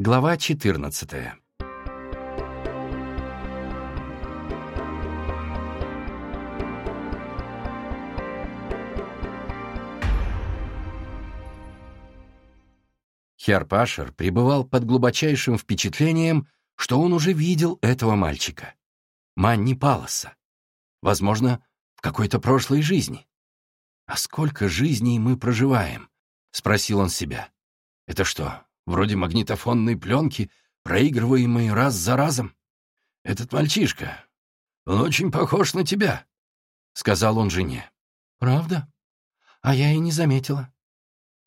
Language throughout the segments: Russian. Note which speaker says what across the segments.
Speaker 1: Глава 14 Херр Пашер пребывал под глубочайшим впечатлением, что он уже видел этого мальчика. Манни Паласа. Возможно, в какой-то прошлой жизни. «А сколько жизней мы проживаем?» — спросил он себя. «Это что, вроде магнитофонной пленки, проигрываемой раз за разом? Этот мальчишка, он очень похож на тебя», — сказал он жене. «Правда? А я и не заметила».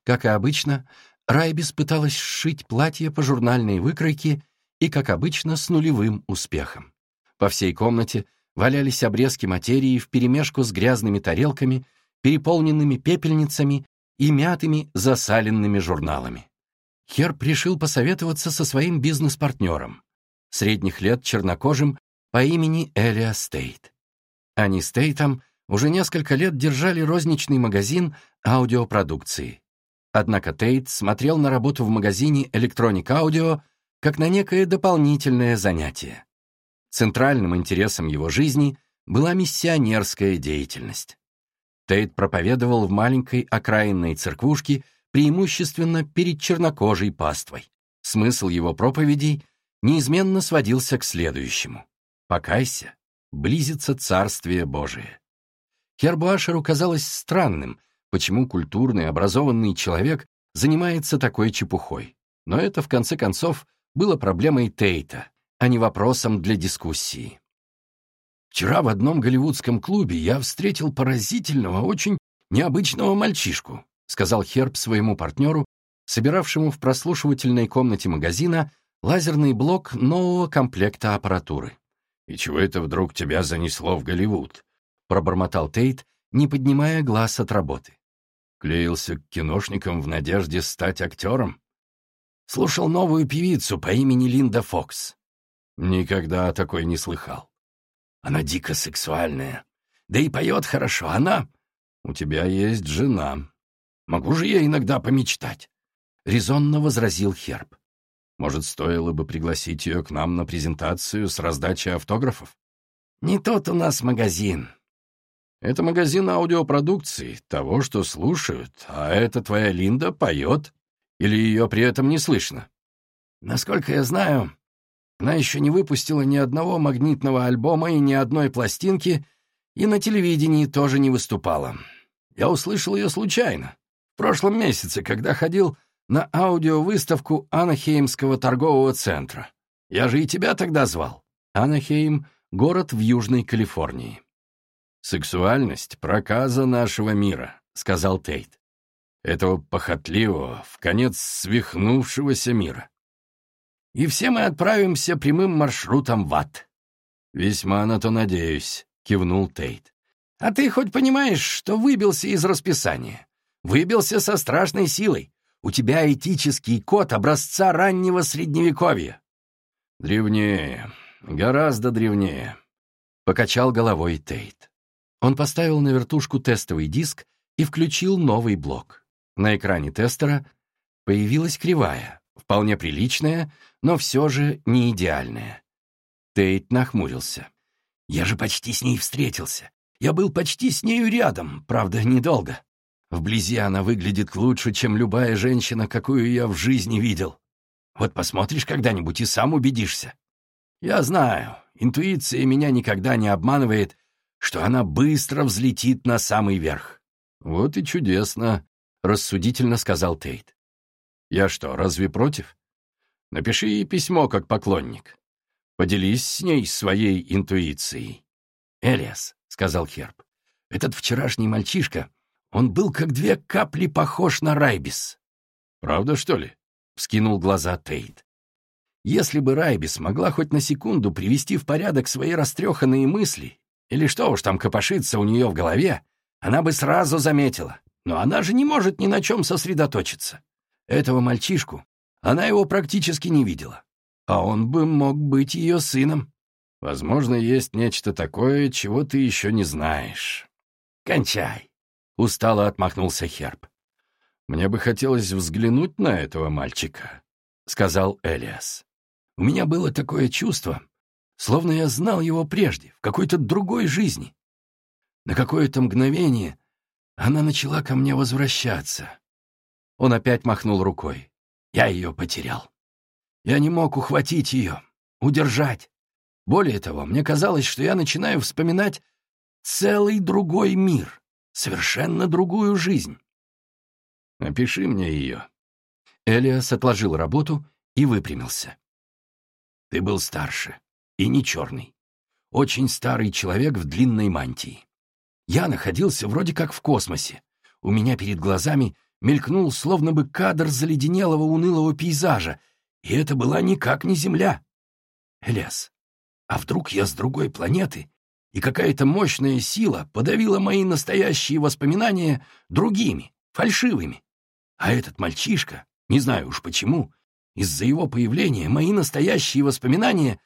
Speaker 1: Как и обычно, Райбис пыталась сшить платье по журнальной выкройке и, как обычно, с нулевым успехом. По всей комнате валялись обрезки материи вперемешку с грязными тарелками, переполненными пепельницами и мятыми засаленными журналами. Херб решил посоветоваться со своим бизнес-партнером, средних лет чернокожим по имени Элиа Стейт. Они с Тейтом уже несколько лет держали розничный магазин аудиопродукции. Однако Тейт смотрел на работу в магазине Electronic Audio как на некое дополнительное занятие. Центральным интересом его жизни была миссионерская деятельность. Тейт проповедовал в маленькой окраинной церквушке преимущественно перед чернокожей паствой. Смысл его проповедей неизменно сводился к следующему. «Покайся, близится Царствие Божие». Хербу Ашеру казалось странным, почему культурный, образованный человек занимается такой чепухой. Но это, в конце концов, было проблемой Тейта, а не вопросом для дискуссии. Вчера в одном голливудском клубе я встретил поразительного, очень необычного мальчишку, сказал Херб своему партнеру, собиравшему в прослушивательной комнате магазина лазерный блок нового комплекта аппаратуры. «И чего это вдруг тебя занесло в Голливуд?» — пробормотал Тейт, не поднимая глаз от работы. Клеился к киношникам в надежде стать актером? Слушал новую певицу по имени Линда Фокс. Никогда о такой не слыхал. Она дико сексуальная. Да и поет хорошо. Она... У тебя есть жена. Могу же я иногда помечтать. Резонно возразил Херб. Может, стоило бы пригласить ее к нам на презентацию с раздачей автографов? Не тот у нас магазин. Это магазин аудиопродукции, того, что слушают, а эта твоя Линда поет. Или ее при этом не слышно? Насколько я знаю, она еще не выпустила ни одного магнитного альбома и ни одной пластинки, и на телевидении тоже не выступала. Я услышал ее случайно, прошлом месяце, когда ходил на аудиовыставку Анахеймского торгового центра. Я же и тебя тогда звал. Анахейм — город в Южной Калифорнии. «Сексуальность — проказа нашего мира», — сказал Тейт. «Этого похотливого, в конец свихнувшегося мира и все мы отправимся прямым маршрутом в ад». «Весьма на то надеюсь», — кивнул Тейт. «А ты хоть понимаешь, что выбился из расписания? Выбился со страшной силой. У тебя этический код образца раннего Средневековья». «Древнее, гораздо древнее», — покачал головой Тейт. Он поставил на вертушку тестовый диск и включил новый блок. На экране тестера появилась кривая, вполне приличная, но все же не идеальная. Тейт нахмурился. «Я же почти с ней встретился. Я был почти с нею рядом, правда, недолго. Вблизи она выглядит лучше, чем любая женщина, какую я в жизни видел. Вот посмотришь когда-нибудь и сам убедишься. Я знаю, интуиция меня никогда не обманывает, что она быстро взлетит на самый верх». «Вот и чудесно», — рассудительно сказал Тейт. «Я что, разве против?» Напиши ей письмо как поклонник. Поделись с ней своей интуицией. «Элиас», — сказал Херб, — «этот вчерашний мальчишка, он был как две капли похож на Райбис». «Правда, что ли?» — вскинул глаза Тейт. «Если бы Райбис могла хоть на секунду привести в порядок свои растреханные мысли, или что уж там копошится у нее в голове, она бы сразу заметила. Но она же не может ни на чем сосредоточиться. Этого мальчишку она его практически не видела. А он бы мог быть ее сыном. Возможно, есть нечто такое, чего ты еще не знаешь. «Кончай!» — устало отмахнулся Херб. «Мне бы хотелось взглянуть на этого мальчика. — сказал Элиас. «У меня было такое чувство, словно я знал его прежде, в какой-то другой жизни. На какое-то мгновение она начала ко мне возвращаться. Он опять махнул рукой. Я ее потерял. Я не мог ухватить ее, удержать. Более того, мне казалось, что я начинаю вспоминать целый другой мир, совершенно другую жизнь. «Опиши мне ее». Элиас отложил работу и выпрямился. «Ты был старше и не черный. Очень старый человек в длинной мантии. Я находился вроде как в космосе. У меня перед глазами мелькнул словно бы кадр заледенелого унылого пейзажа, и это была никак не Земля. Элиас, а вдруг я с другой планеты, и какая-то мощная сила подавила мои настоящие воспоминания другими, фальшивыми? А этот мальчишка, не знаю уж почему, из-за его появления мои настоящие воспоминания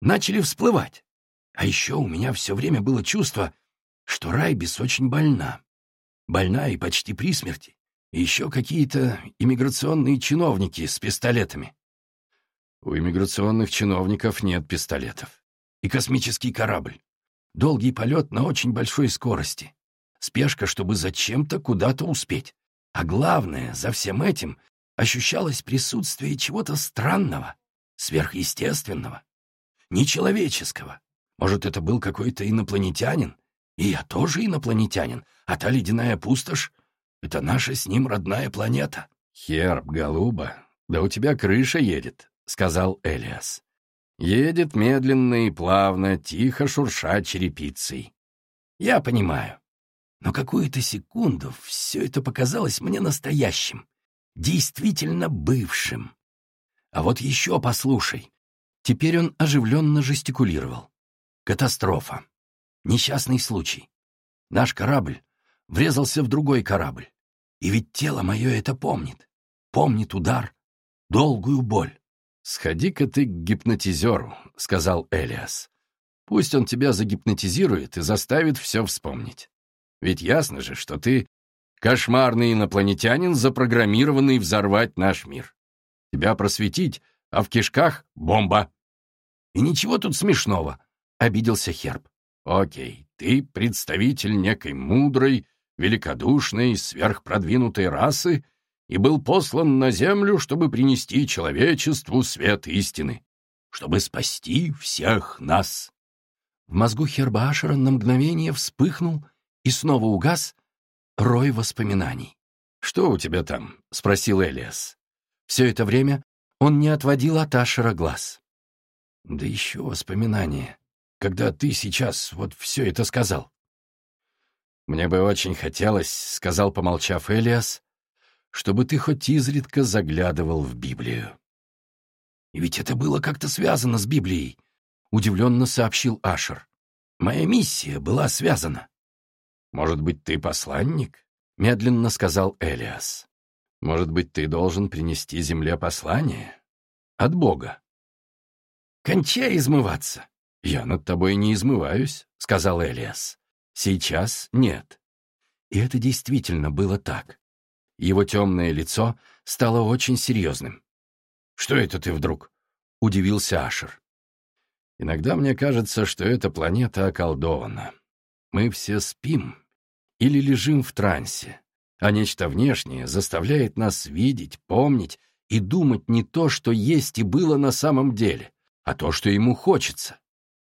Speaker 1: начали всплывать. А еще у меня все время было чувство, что Райбис очень больна. Больна и почти при смерти. И еще какие-то иммиграционные чиновники с пистолетами. У иммиграционных чиновников нет пистолетов. И космический корабль. Долгий полет на очень большой скорости. Спешка, чтобы зачем-то куда-то успеть. А главное, за всем этим ощущалось присутствие чего-то странного, сверхъестественного, нечеловеческого. Может, это был какой-то инопланетянин? И я тоже инопланетянин, а та ледяная пустошь — это наша с ним родная планета. «Херб, голуба, да у тебя крыша едет», — сказал Элиас. «Едет медленно и плавно, тихо шурша черепицей». «Я понимаю. Но какую-то секунду все это показалось мне настоящим, действительно бывшим. А вот еще послушай». Теперь он оживленно жестикулировал. «Катастрофа. Несчастный случай. Наш корабль врезался в другой корабль. И ведь тело мое это помнит. Помнит удар, долгую боль. «Сходи-ка ты к гипнотизеру», — сказал Элиас. «Пусть он тебя загипнотизирует и заставит все вспомнить. Ведь ясно же, что ты кошмарный инопланетянин, запрограммированный взорвать наш мир. Тебя просветить, а в кишках — бомба». «И ничего тут смешного», — обиделся Херб. Окей, ты представитель некой мудрой, великодушной, сверхпродвинутой расы и был послан на Землю, чтобы принести человечеству свет истины, чтобы спасти всех нас. В мозгу Хербашера на мгновение вспыхнул и снова угас рой воспоминаний. «Что у тебя там?» — спросил Элиас. Все это время он не отводил от Ашера глаз. «Да еще воспоминания когда ты сейчас вот все это сказал?» «Мне бы очень хотелось», — сказал, помолчав Элиас, «чтобы ты хоть изредка заглядывал в Библию». «И ведь это было как-то связано с Библией», — удивленно сообщил Ашер. «Моя миссия была связана». «Может быть, ты посланник?» — медленно сказал Элиас. «Может быть, ты должен принести земле послание? От Бога?» «Кончай измываться. «Я над тобой не измываюсь», — сказал Элиас. «Сейчас нет». И это действительно было так. Его темное лицо стало очень серьезным. «Что это ты вдруг?» — удивился Ашер. «Иногда мне кажется, что эта планета околдована. Мы все спим или лежим в трансе, а нечто внешнее заставляет нас видеть, помнить и думать не то, что есть и было на самом деле, а то, что ему хочется.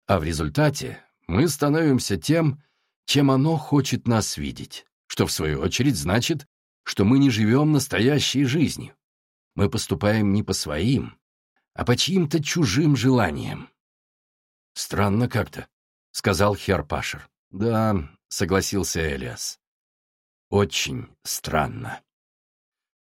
Speaker 1: А в результате мы становимся тем, чем оно хочет нас видеть, что в свою очередь значит, что мы не живем настоящей жизнью. Мы поступаем не по своим, а по чьим-то чужим желаниям. «Странно как-то», — сказал Херпашер. «Да», — согласился Элиас. «Очень странно».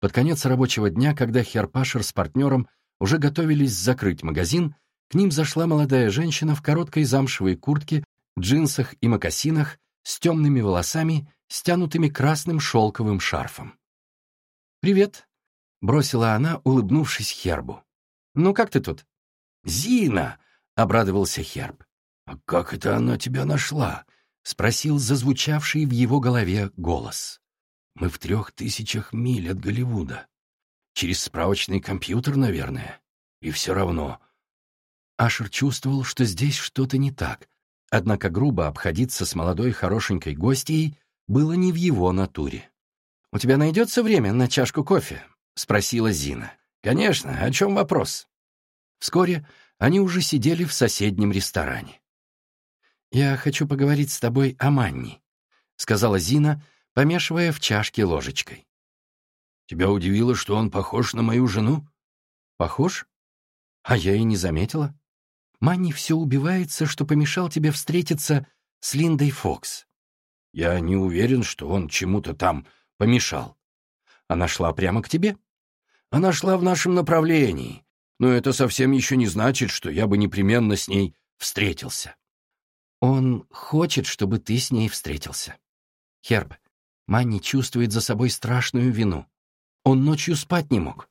Speaker 1: Под конец рабочего дня, когда Херпашер с партнером уже готовились закрыть магазин, к ним зашла молодая женщина в короткой замшевой куртке, джинсах и мокасинах с темными волосами, стянутыми красным шелковым шарфом. «Привет», — бросила она, улыбнувшись Хербу. «Ну как ты тут?» «Зина!» — обрадовался Херб. «А как это она тебя нашла?» — спросил зазвучавший в его голове голос. «Мы в трех тысячах миль от Голливуда. Через справочный компьютер, наверное. И все равно. Ашер чувствовал, что здесь что-то не так, однако грубо обходиться с молодой хорошенькой гостьей было не в его натуре. «У тебя найдется время на чашку кофе?» — спросила Зина. «Конечно. О чем вопрос?» Вскоре они уже сидели в соседнем ресторане. «Я хочу поговорить с тобой о Манни», — сказала Зина, помешивая в чашке ложечкой. «Тебя удивило, что он похож на мою жену?» «Похож? А я и не заметила. Манни все убивается, что помешал тебе встретиться с Линдой Фокс». «Я не уверен, что он чему-то там помешал. Она шла прямо к тебе?» «Она шла в нашем направлении, но это совсем еще не значит, что я бы непременно с ней встретился». Он хочет, чтобы ты с ней встретился. Херб, Манни чувствует за собой страшную вину. Он ночью спать не мог.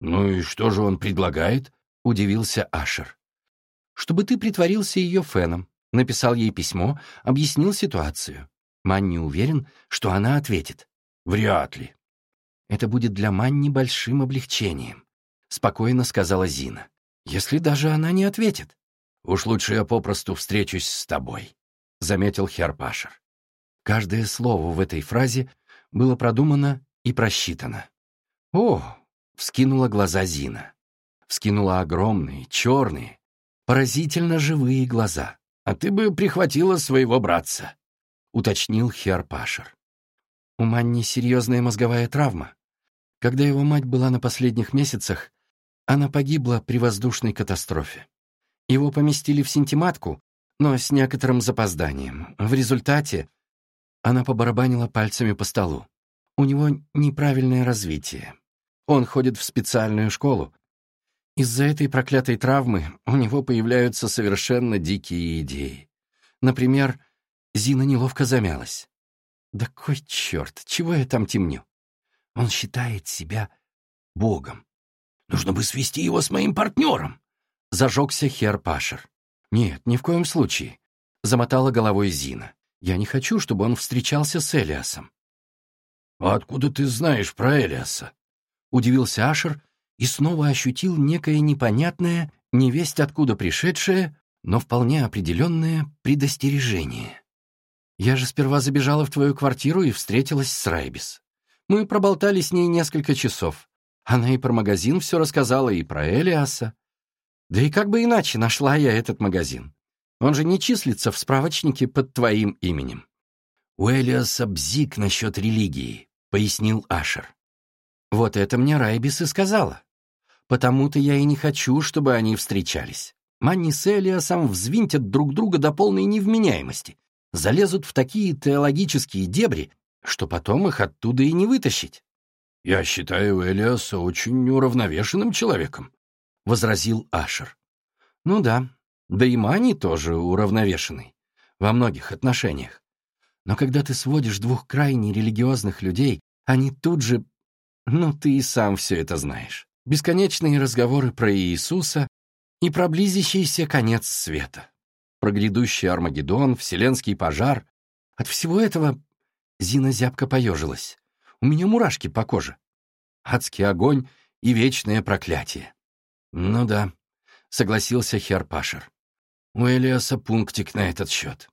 Speaker 1: «Ну и что же он предлагает?» — удивился Ашер. «Чтобы ты притворился ее феном, написал ей письмо, объяснил ситуацию. Манни уверен, что она ответит. Вряд ли. Это будет для Манни большим облегчением», — спокойно сказала Зина. «Если даже она не ответит». «Уж лучше я попросту встречусь с тобой», — заметил Херпашер. Каждое слово в этой фразе было продумано и просчитано. «О!» — вскинула глаза Зина. Вскинула огромные, черные, поразительно живые глаза. «А ты бы прихватила своего братца», — уточнил Херпашер. У Манни серьезная мозговая травма. Когда его мать была на последних месяцах, она погибла при воздушной катастрофе. Его поместили в синтематку, но с некоторым запозданием. В результате она побарабанила пальцами по столу. У него неправильное развитие. Он ходит в специальную школу. Из-за этой проклятой травмы у него появляются совершенно дикие идеи. Например, Зина неловко замялась. «Да кой черт, чего я там темню?» Он считает себя богом. «Нужно бы свести его с моим партнером», Зажегся Хер Пашер. «Нет, ни в коем случае», — замотала головой Зина. «Я не хочу, чтобы он встречался с Элиасом». «А откуда ты знаешь про Элиаса?» — удивился Ашер и снова ощутил некое непонятное, невесть откуда пришедшее, но вполне определенное предостережение. «Я же сперва забежала в твою квартиру и встретилась с Райбис. Мы проболтали с ней несколько часов. Она и про магазин все рассказала, и про Элиаса. Да и как бы иначе нашла я этот магазин. Он же не числится в справочнике под твоим именем. У Элиаса бзик насчет религии, пояснил Ашер. Вот это мне Райбис и сказала. Потому-то я и не хочу, чтобы они встречались. Манни с Элиасом взвинтят друг друга до полной невменяемости, залезут в такие теологические дебри, что потом их оттуда и не вытащить. Я считаю Элиаса очень уравновешенным человеком, — возразил Ашер. «Ну да, да и Мани тоже уравновешенный. Во многих отношениях. Но когда ты сводишь двух крайне религиозных людей, они тут же... Ну, ты и сам все это знаешь. Бесконечные разговоры про Иисуса и про близящийся конец света. Про грядущий Армагеддон, вселенский пожар. От всего этого Зина зябко поежилась. У меня мурашки по коже. Адский огонь и вечное проклятие. «Ну да», — согласился Херпашер. «У Элиаса пунктик на этот счет».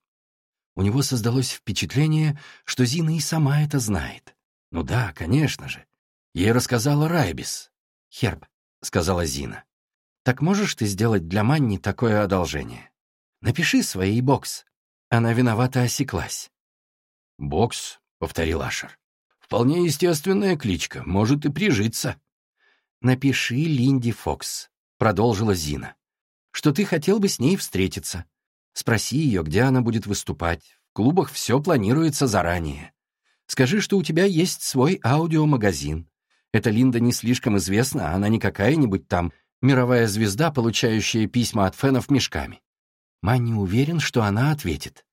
Speaker 1: У него создалось впечатление, что Зина и сама это знает. «Ну да, конечно же. Ей рассказала Райбис». «Херб», — сказала Зина. «Так можешь ты сделать для Манни такое одолжение? Напиши своей бокс». Она виновата осеклась. «Бокс», — повторил Ашер. «Вполне естественная кличка, может и прижиться». «Напиши Линди Фокс», — продолжила Зина, «что ты хотел бы с ней встретиться. Спроси ее, где она будет выступать. В клубах все планируется заранее. Скажи, что у тебя есть свой аудиомагазин. Эта Линда не слишком известна, она не какая-нибудь там мировая звезда, получающая письма от фенов мешками. Манни уверен, что она ответит.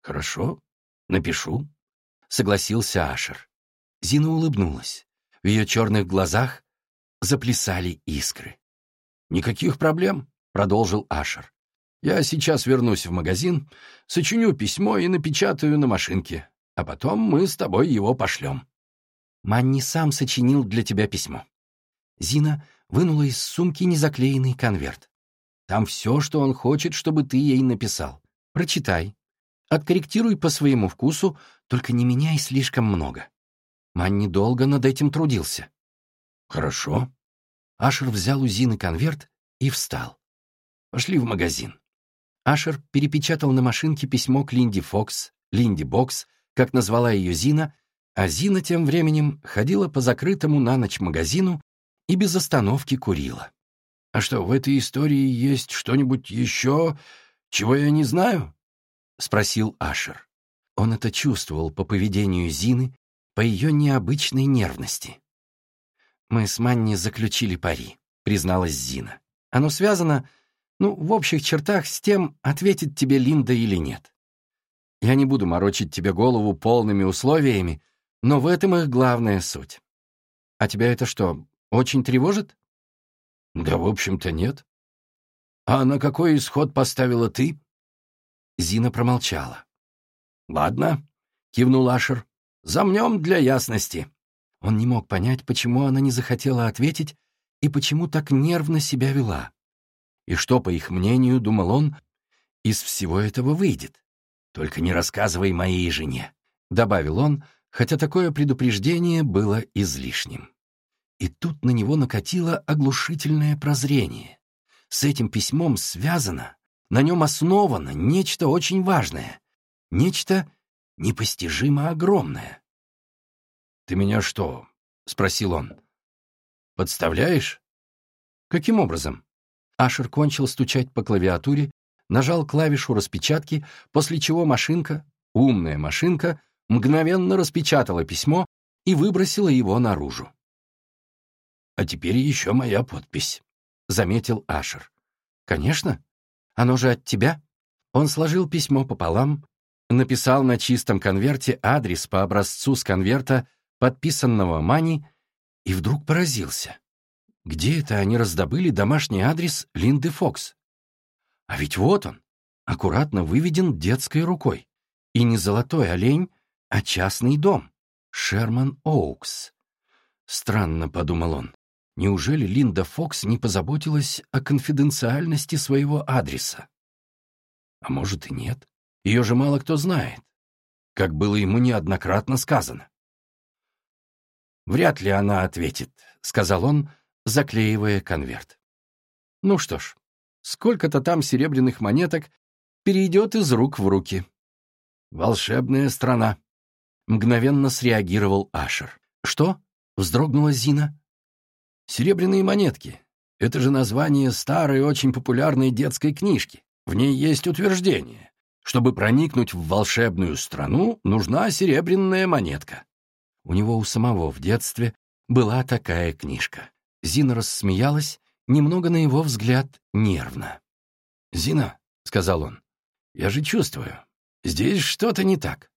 Speaker 1: «Хорошо, напишу», — согласился Ашер. Зина улыбнулась. В ее черных глазах заплясали искры. «Никаких проблем», — продолжил Ашер. «Я сейчас вернусь в магазин, сочиню письмо и напечатаю на машинке, а потом мы с тобой его пошлем». Манни сам сочинил для тебя письмо. Зина вынула из сумки незаклеенный конверт. Там все, что он хочет, чтобы ты ей написал. Прочитай. Откорректируй по своему вкусу, только не меняй слишком много. Манни долго над этим трудился. Хорошо. Ашер взял у Зины конверт и встал. Пошли в магазин. Ашер перепечатал на машинке письмо к Линди Фокс, Линди Бокс, как назвала ее Зина, а Зина тем временем ходила по закрытому на ночь магазину и без остановки курила. «А что, в этой истории есть что-нибудь еще, чего я не знаю?» — спросил Ашер. Он это чувствовал по поведению Зины, по ее необычной нервности. «Мы с Манни заключили пари», — призналась Зина. «Оно связано, ну, в общих чертах, с тем, ответит тебе Линда или нет. Я не буду морочить тебе голову полными условиями, но в этом их главная суть. А тебя это что, очень тревожит?» «Да, в общем-то, нет». «А на какой исход поставила ты?» Зина промолчала. «Ладно», — кивнул Ашер, — «замнем для ясности». Он не мог понять, почему она не захотела ответить и почему так нервно себя вела. И что, по их мнению, думал он, из всего этого выйдет. «Только не рассказывай моей жене», — добавил он, хотя такое предупреждение было излишним. И тут на него накатило оглушительное прозрение. С этим письмом связано, на нем основано нечто очень важное, нечто непостижимо огромное. «Ты меня что?» — спросил он. «Подставляешь?» «Каким образом?» Ашер кончил стучать по клавиатуре, нажал клавишу распечатки, после чего машинка, умная машинка, мгновенно распечатала письмо и выбросила его наружу. «А теперь еще моя подпись», — заметил Ашер. «Конечно. Оно же от тебя». Он сложил письмо пополам, написал на чистом конверте адрес по образцу с конверта подписанного Мани, и вдруг поразился. Где это они раздобыли домашний адрес Линды Фокс? А ведь вот он, аккуратно выведен детской рукой. И не золотой олень, а частный дом. Шерман Оукс. Странно, подумал он. Неужели Линда Фокс не позаботилась о конфиденциальности своего адреса? А может и нет. Ее же мало кто знает, как было ему неоднократно сказано. «Вряд ли она ответит», — сказал он, заклеивая конверт. «Ну что ж, сколько-то там серебряных монеток перейдет из рук в руки». «Волшебная страна», — мгновенно среагировал Ашер. «Что?» — вздрогнула Зина. «Серебряные монетки. Это же название старой, очень популярной детской книжки. В ней есть утверждение. Чтобы проникнуть в волшебную страну, нужна серебряная монетка. У него у самого в детстве была такая книжка. Зина рассмеялась, немного на его взгляд нервно. «Зина», — сказал он, — «я же чувствую, здесь что-то не так».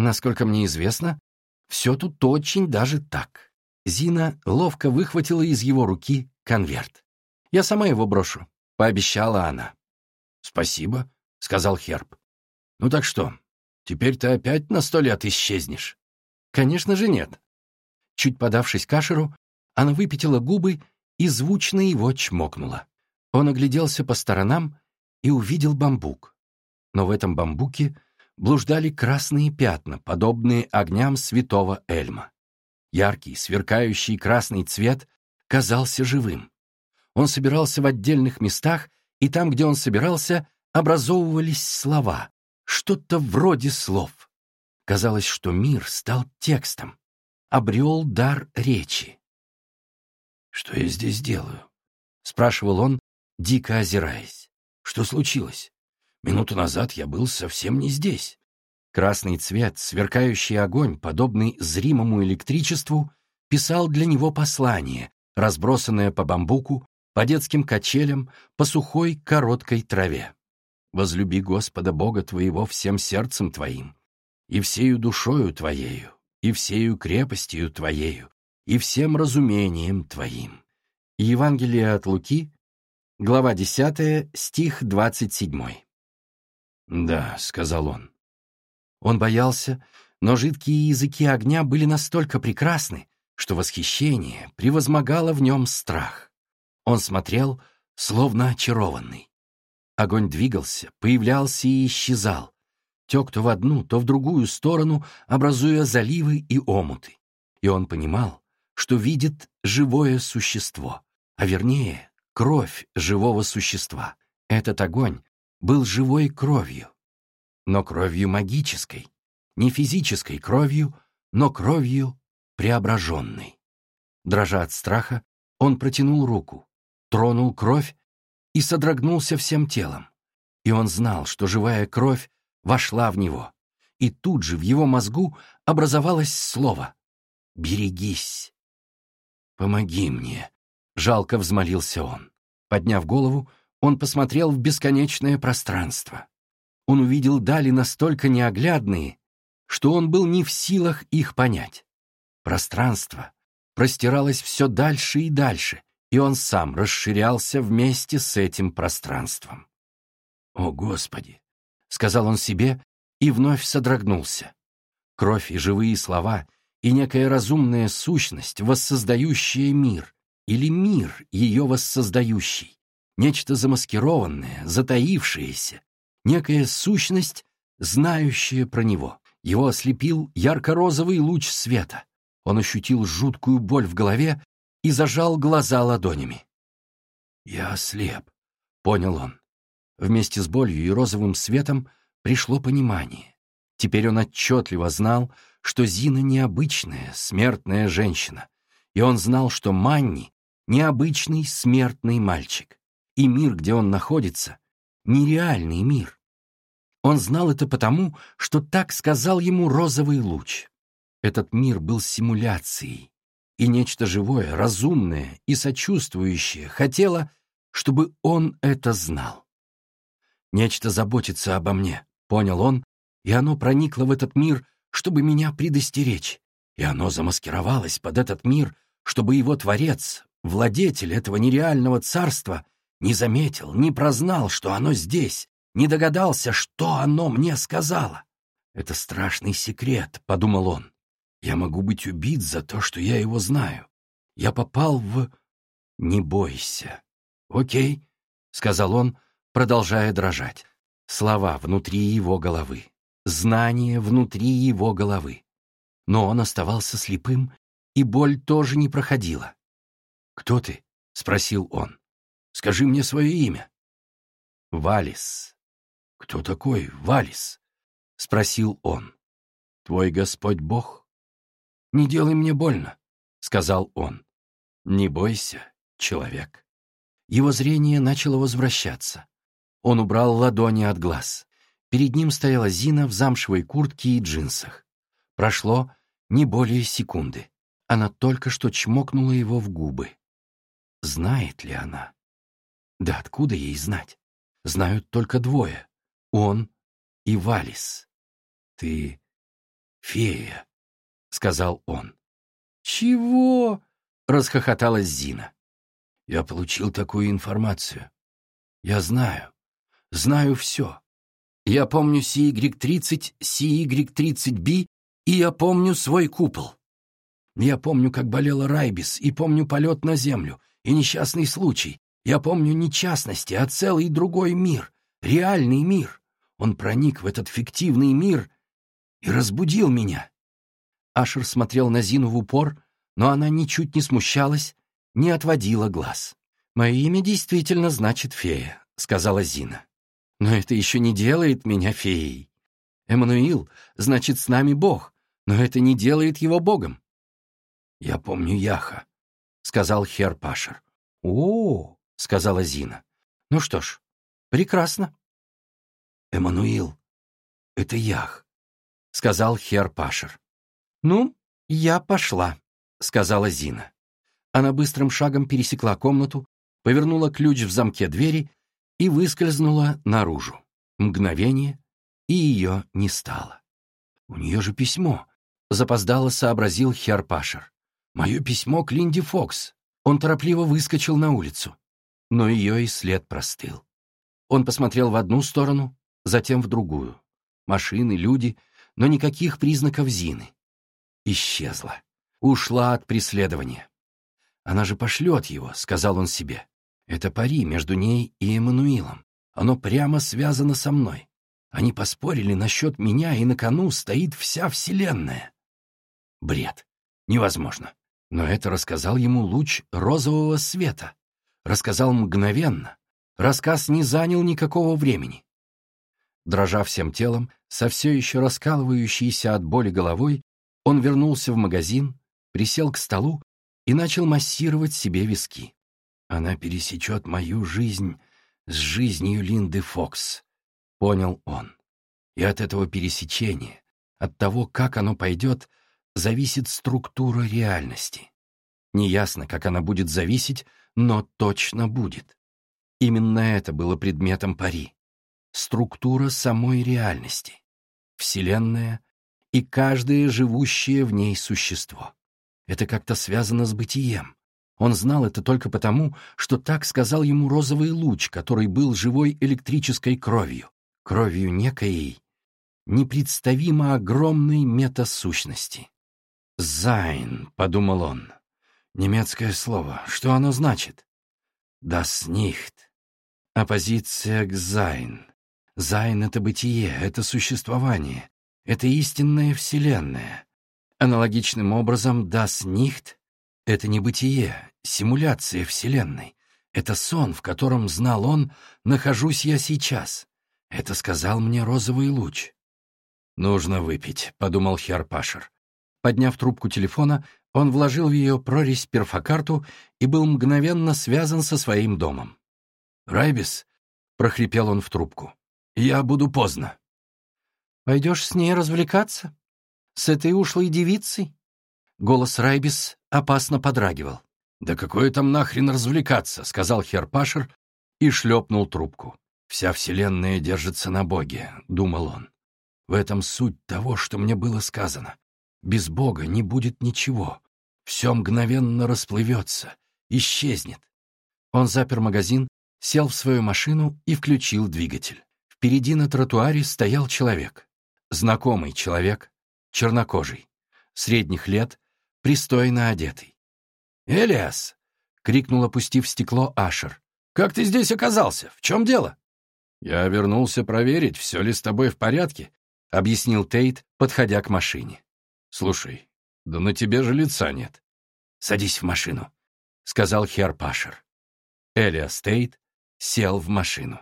Speaker 1: Насколько мне известно, все тут очень даже так. Зина ловко выхватила из его руки конверт. «Я сама его брошу», — пообещала она. «Спасибо», — сказал Херб. «Ну так что, теперь ты опять на сто лет исчезнешь?» Конечно же нет. Чуть подавшись к Ашеру, она выпятила губы и звучно его чмокнула. Он огляделся по сторонам и увидел бамбук. Но в этом бамбуке блуждали красные пятна, подобные огням святого Эльма. Яркий, сверкающий красный цвет казался живым. Он собирался в отдельных местах, и там, где он собирался, образовывались слова, что-то вроде слов. Казалось, что мир стал текстом, обрел дар речи. «Что я здесь делаю?» — спрашивал он, дико озираясь. «Что случилось? Минуту назад я был совсем не здесь». Красный цвет, сверкающий огонь, подобный зримому электричеству, писал для него послание, разбросанное по бамбуку, по детским качелям, по сухой короткой траве. «Возлюби Господа Бога твоего всем сердцем твоим, и всею душою Твоею, и всею крепостью Твоею, и всем разумением Твоим». Евангелие от Луки, глава 10, стих 27. «Да», — сказал он. Он боялся, но жидкие языки огня были настолько прекрасны, что восхищение превозмогало в нем страх. Он смотрел, словно очарованный. Огонь двигался, появлялся и исчезал, тек то в одну, то в другую сторону, образуя заливы и омуты. И он понимал, что видит живое существо, а вернее, кровь живого существа. Этот огонь был живой кровью, но кровью магической, не физической кровью, но кровью преображенной. Дрожа от страха, он протянул руку, тронул кровь и содрогнулся всем телом. И он знал, что живая кровь вошла в него, и тут же в его мозгу образовалось слово «Берегись». «Помоги мне», — жалко взмолился он. Подняв голову, он посмотрел в бесконечное пространство. Он увидел дали настолько неоглядные, что он был не в силах их понять. Пространство простиралось все дальше и дальше, и он сам расширялся вместе с этим пространством. «О, Господи!» — сказал он себе и вновь содрогнулся. Кровь и живые слова, и некая разумная сущность, воссоздающая мир, или мир, ее воссоздающий, нечто замаскированное, затаившееся, некая сущность, знающая про него. Его ослепил ярко-розовый луч света. Он ощутил жуткую боль в голове и зажал глаза ладонями. «Я ослеп», — понял он. Вместе с болью и розовым светом пришло понимание. Теперь он отчетливо знал, что Зина необычная, смертная женщина, и он знал, что Манни — необычный смертный мальчик, и мир, где он находится, — нереальный мир. Он знал это потому, что так сказал ему розовый луч. Этот мир был симуляцией, и нечто живое, разумное и сочувствующее хотело, чтобы он это знал. Нечто заботится обо мне, понял он, и оно проникло в этот мир, чтобы меня предостеречь, и оно замаскировалось под этот мир, чтобы его творец, владетель этого нереального царства, не заметил, не прознал, что оно здесь, не догадался, что оно мне сказало. «Это страшный секрет», — подумал он. «Я могу быть убит за то, что я его знаю. Я попал в... Не бойся». «Окей», — сказал он, продолжая дрожать. Слова внутри его головы. Знание внутри его головы. Но он оставался слепым, и боль тоже не проходила. «Кто ты?» — спросил он. «Скажи мне свое имя». «Валис», «Кто такой Валис?» — спросил он. «Твой Господь Бог?» «Не делай мне больно», — сказал он. «Не бойся, человек». Его зрение начало возвращаться. Он убрал ладони от глаз. Перед ним стояла Зина в замшевой куртке и джинсах. Прошло не более секунды. Она только что чмокнула его в губы. Знает ли она? Да откуда ей знать? Знают только двое он и Валис. «Ты фея», — сказал он. «Чего?» — расхохоталась Зина. «Я получил такую информацию. Я знаю, знаю все. Я помню CY-30, CY-30B, и я помню свой купол. Я помню, как болела Райбис, и помню полет на Землю, и несчастный случай. Я помню не частности, а целый другой мир, реальный мир. Он проник в этот фиктивный мир и разбудил меня. Ашер смотрел на Зину в упор, но она ничуть не смущалась, не отводила глаз. «Мое имя действительно значит фея», — сказала Зина. «Но это еще не делает меня феей. Эммануил значит с нами Бог, но это не делает его Богом». «Я помню Яха», — сказал Хер Пашер. «О, — сказала Зина. «Ну что ж, прекрасно. «Эммануил, это Ях», — сказал Хер Пашер. «Ну, я пошла», — сказала Зина. Она быстрым шагом пересекла комнату, повернула ключ в замке двери и выскользнула наружу. Мгновение, и ее не стало. «У нее же письмо», — запоздало сообразил Хер Пашер. «Мое письмо к Линди Фокс». Он торопливо выскочил на улицу, но ее и след простыл. Он посмотрел в одну сторону, затем в другую. Машины, люди, но никаких признаков Зины. Исчезла. ушла от преследования. «Она же пошлет его», — сказал он себе. «Это пари между ней и Эммануилом. Оно прямо связано со мной. Они поспорили насчет меня, и на кону стоит вся Вселенная». Бред. Невозможно. Но это рассказал ему луч розового света. Рассказал мгновенно. Рассказ не занял никакого времени. Дрожа всем телом, со все еще раскалывающейся от боли головой, он вернулся в магазин, присел к столу и начал массировать себе виски. «Она пересечет мою жизнь с жизнью Линды Фокс», — понял он. И от этого пересечения, от того, как оно пойдет, зависит структура реальности. Неясно, как она будет зависеть, но точно будет. Именно это было предметом пари. Структура самой реальности. Вселенная и каждое живущее в ней существо. Это как-то связано с бытием. Он знал это только потому, что так сказал ему розовый луч, который был живой электрической кровью, кровью некой непредставимо огромной метасущности. «Sein», — подумал он, — немецкое слово, что оно значит? «Das Nichts». Оппозиция к «Sein». «Sein» — это бытие, это существование, это истинная вселенная. Аналогичным образом «das Nichts» — это не бытие, симуляция вселенной. Это сон, в котором, знал он, нахожусь я сейчас. Это сказал мне розовый луч. «Нужно выпить», — подумал Херпашер. Подняв трубку телефона, он вложил в ее прорезь перфокарту и был мгновенно связан со своим домом. «Райбис», — прохрипел он в трубку, — «я буду поздно». «Пойдешь с ней развлекаться? С этой ушлой девицей?» Голос Райбис опасно подрагивал. «Да какое там нахрен развлекаться?» — сказал Херпашер и шлепнул трубку. «Вся вселенная держится на Боге», — думал он. «В этом суть того, что мне было сказано. Без Бога не будет ничего. Все мгновенно расплывется, исчезнет. Он запер магазин, сел в свою машину и включил двигатель. Впереди на тротуаре стоял человек. Знакомый человек, чернокожий, средних лет, пристойно одетый. «Элиас!» — крикнул, опустив стекло Ашер. «Как ты здесь оказался? В чем дело?» «Я вернулся проверить, все ли с тобой в порядке», — объяснил Тейт, подходя к машине. «Слушай, да на тебе же лица нет». «Садись в машину», — сказал Хер Пашер. Элиас Тейт сел в машину.